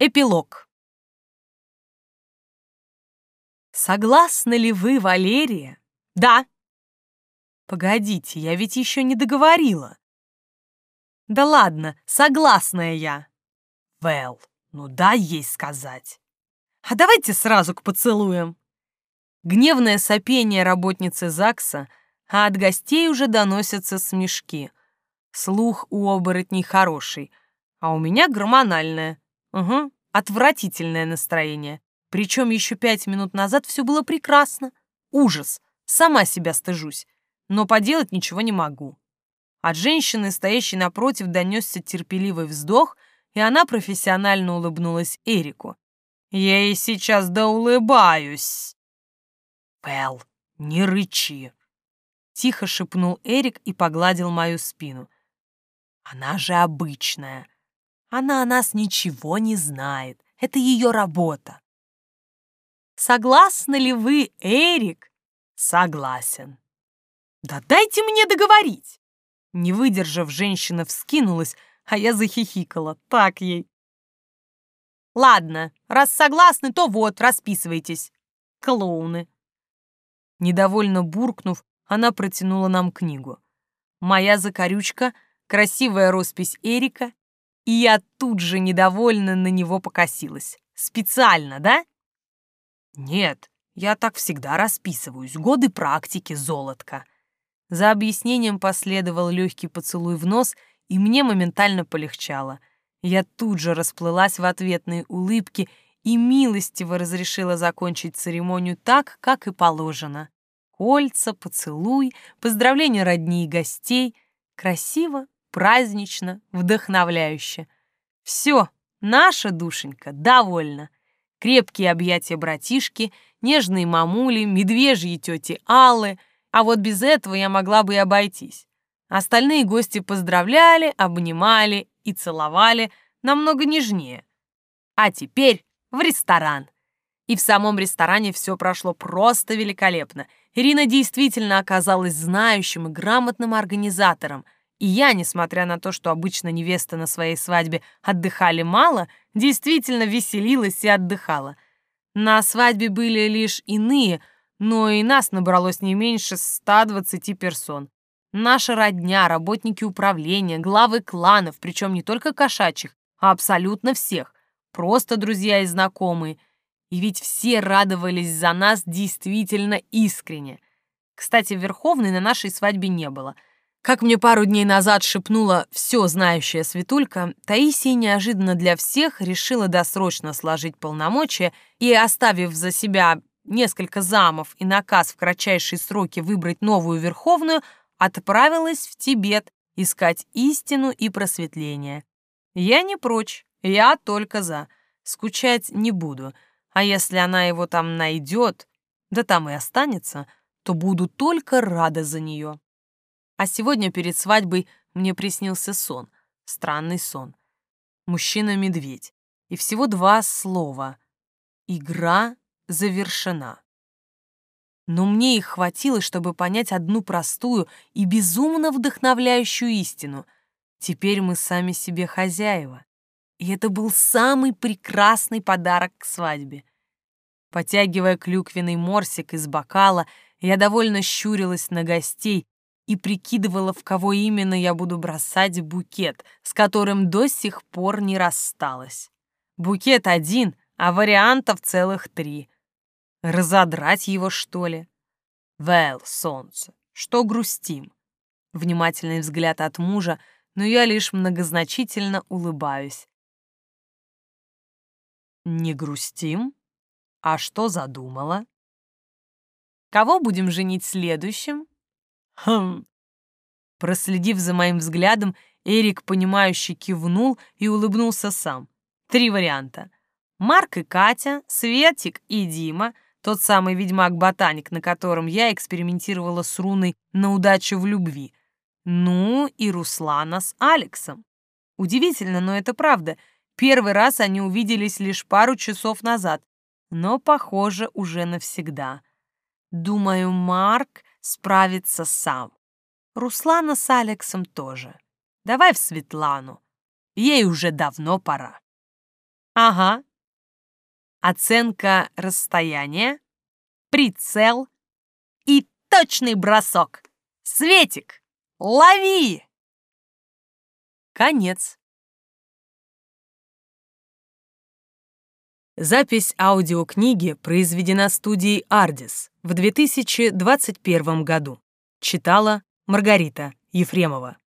Эпилог. Согласны ли вы, Валерия? Да. Погодите, я ведь еще не договорила. Да ладно, согласная я. Вэл, ну дай ей сказать. А давайте сразу к поцелуям. Гневное сопение работницы ЗАГСа, а от гостей уже доносятся смешки. Слух у оборотней хороший, а у меня гормональное. Угу, отвратительное настроение. Причем еще пять минут назад все было прекрасно. Ужас. Сама себя стыжусь. Но поделать ничего не могу. От женщины, стоящей напротив, донесся терпеливый вздох, и она профессионально улыбнулась Эрику. «Я ей сейчас да улыбаюсь!» «Пэл, не рычи!» Тихо шепнул Эрик и погладил мою спину. «Она же обычная. Она о нас ничего не знает. Это ее работа. Согласны ли вы, Эрик? Согласен. Да дайте мне договорить. Не выдержав, женщина вскинулась, а я захихикала. Так ей. Ладно, раз согласны, то вот, расписывайтесь. Клоуны. Недовольно буркнув, она протянула нам книгу. Моя закорючка, красивая роспись Эрика и я тут же недовольно на него покосилась. Специально, да? Нет, я так всегда расписываюсь. Годы практики, золотко. За объяснением последовал легкий поцелуй в нос, и мне моментально полегчало. Я тут же расплылась в ответные улыбки и милостиво разрешила закончить церемонию так, как и положено. Кольца, поцелуй, поздравления родни и гостей. Красиво, празднично, вдохновляюще. Все, наша душенька довольна. Крепкие объятия братишки, нежные мамули, медвежьи тети Аллы, а вот без этого я могла бы и обойтись. Остальные гости поздравляли, обнимали и целовали намного нежнее. А теперь в ресторан. И в самом ресторане все прошло просто великолепно. Ирина действительно оказалась знающим и грамотным организатором – и я, несмотря на то, что обычно невеста на своей свадьбе отдыхали мало, действительно веселилась и отдыхала. На свадьбе были лишь иные, но и нас набралось не меньше 120 персон. Наша родня, работники управления, главы кланов, причем не только кошачьих, а абсолютно всех, просто друзья и знакомые. И ведь все радовались за нас действительно искренне. Кстати, Верховной на нашей свадьбе не было — как мне пару дней назад шепнула все знающая Светулька, Таисия неожиданно для всех решила досрочно сложить полномочия и, оставив за себя несколько замов и наказ в кратчайшие сроки выбрать новую Верховную, отправилась в Тибет искать истину и просветление. Я не прочь, я только за. Скучать не буду, а если она его там найдет, да там и останется, то буду только рада за нее. А сегодня перед свадьбой мне приснился сон, странный сон. Мужчина-медведь. И всего два слова. Игра завершена. Но мне их хватило, чтобы понять одну простую и безумно вдохновляющую истину. Теперь мы сами себе хозяева. И это был самый прекрасный подарок к свадьбе. Потягивая клюквенный морсик из бокала, я довольно щурилась на гостей, и прикидывала, в кого именно я буду бросать букет, с которым до сих пор не рассталась. Букет один, а вариантов целых три. Разодрать его, что ли? Вэл, солнце, что грустим? Внимательный взгляд от мужа, но я лишь многозначительно улыбаюсь. Не грустим? А что задумала? Кого будем женить следующим? Хм. Проследив за моим взглядом, Эрик, понимающе кивнул и улыбнулся сам. Три варианта. Марк и Катя, Светик и Дима, тот самый ведьмак-ботаник, на котором я экспериментировала с руной на удачу в любви. Ну и Руслана с Алексом. Удивительно, но это правда. Первый раз они увиделись лишь пару часов назад, но, похоже, уже навсегда. Думаю, Марк справится сам. Руслана с Алексом тоже. Давай в Светлану. Ей уже давно пора. Ага. Оценка расстояния, прицел и точный бросок. Светик, лови! Конец. Запись аудиокниги произведена студией «Ардис» в 2021 году. Читала Маргарита Ефремова.